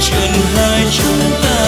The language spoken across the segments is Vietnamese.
chuyện hai chúng ta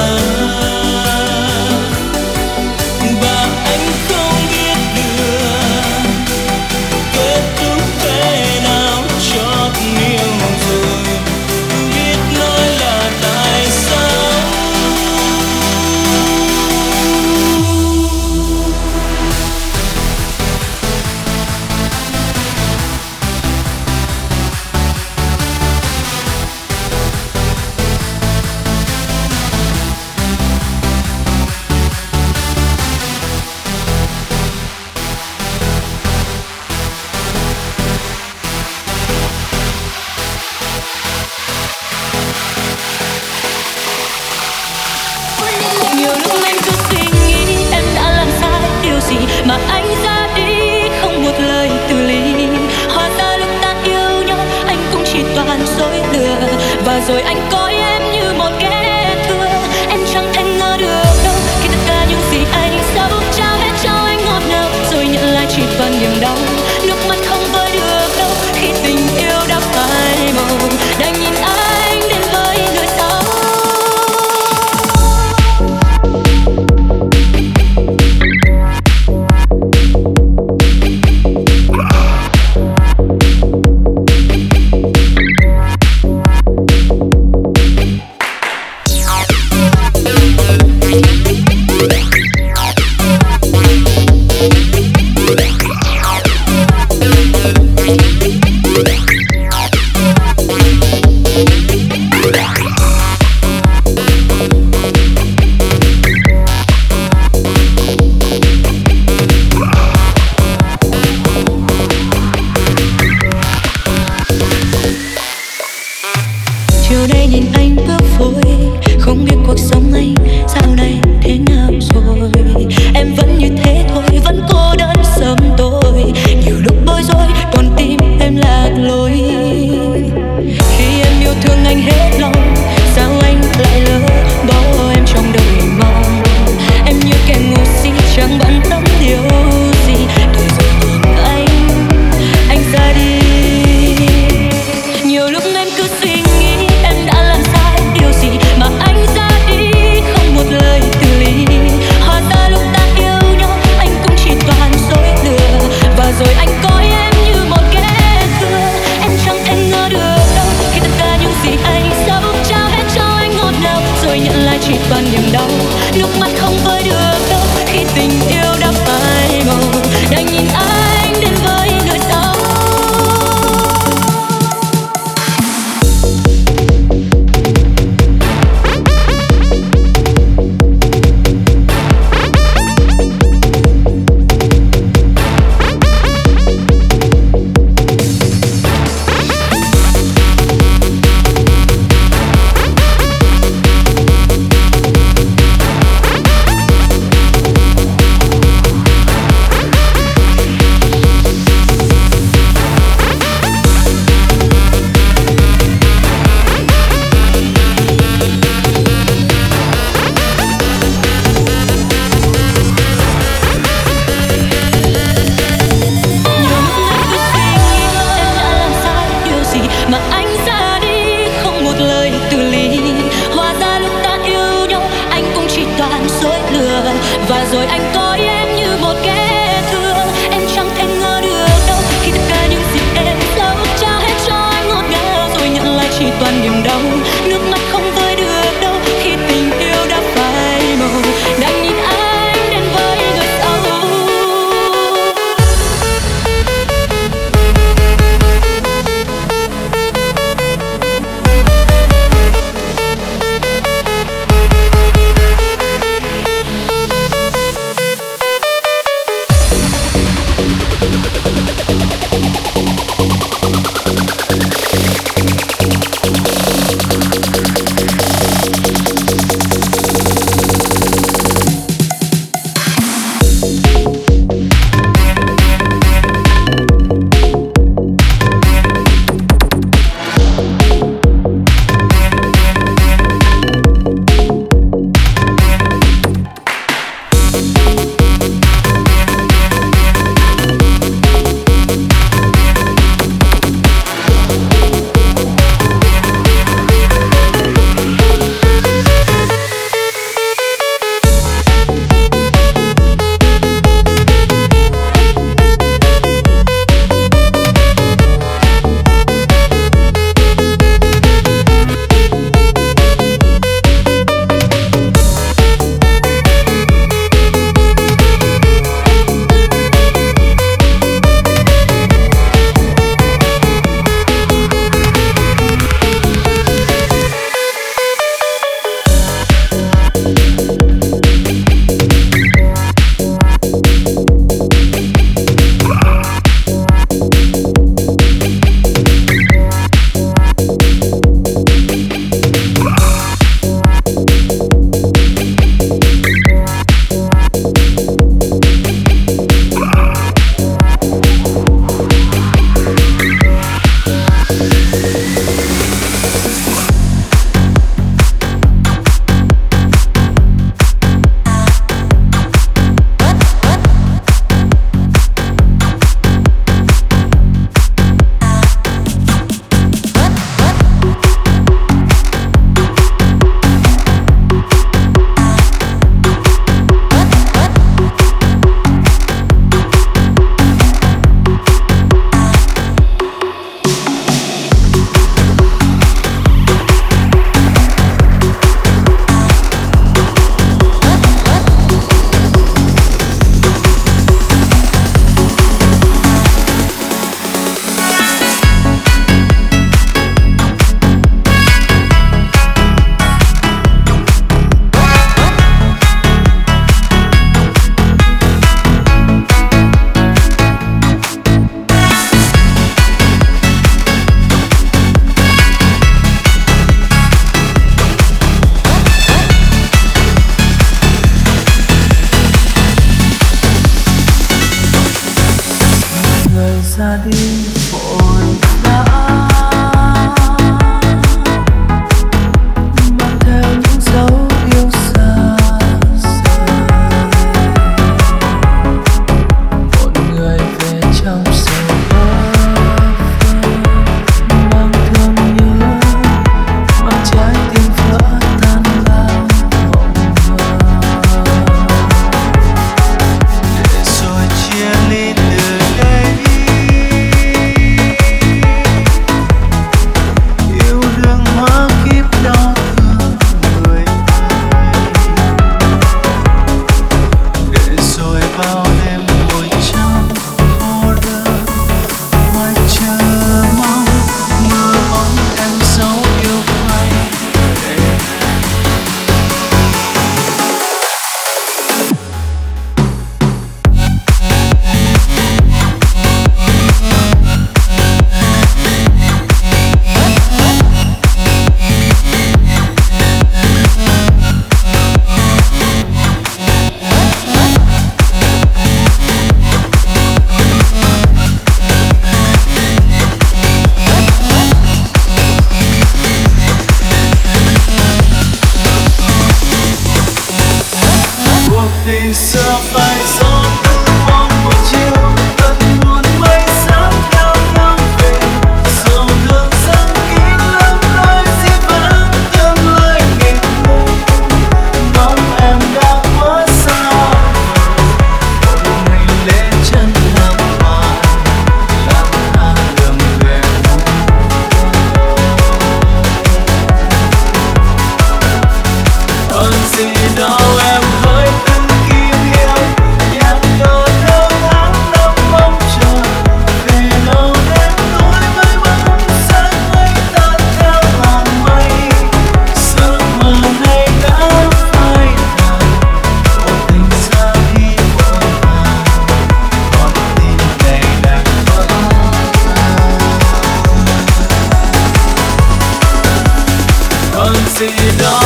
see it all.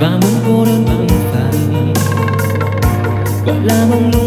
và muốn cô đơn cũng phải gọi là mong